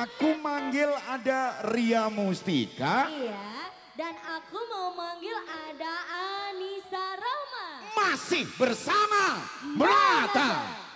Aku manggil ada Ria Mustika. Iya, dan aku mau manggil ada Anissa Rama. Masih bersama Melata. Melata.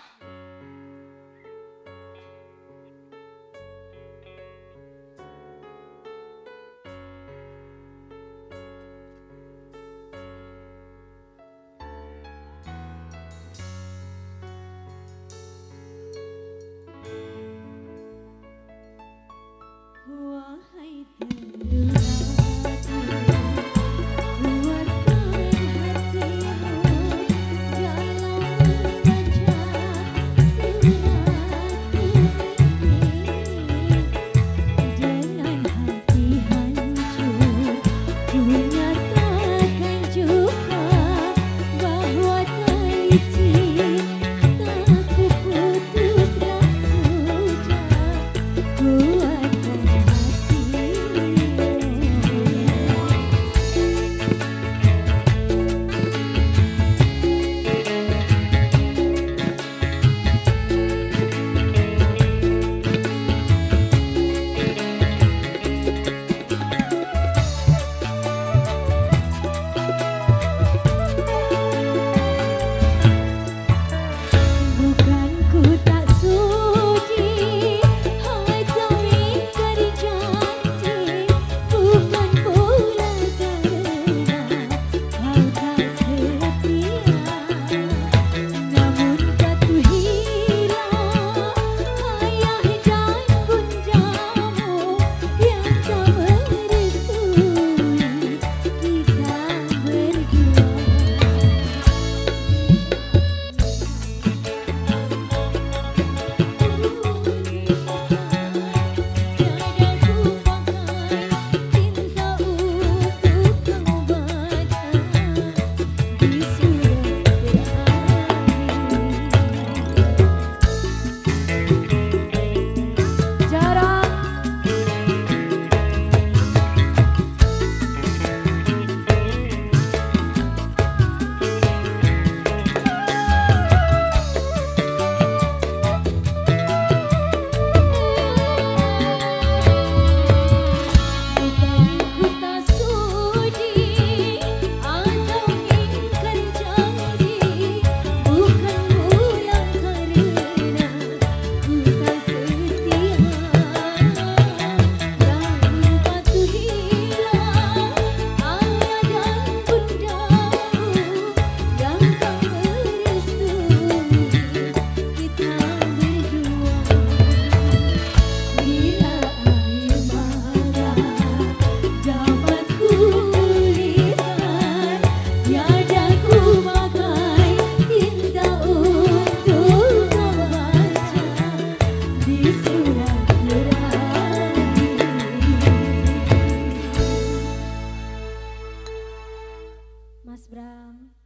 Mas Bram.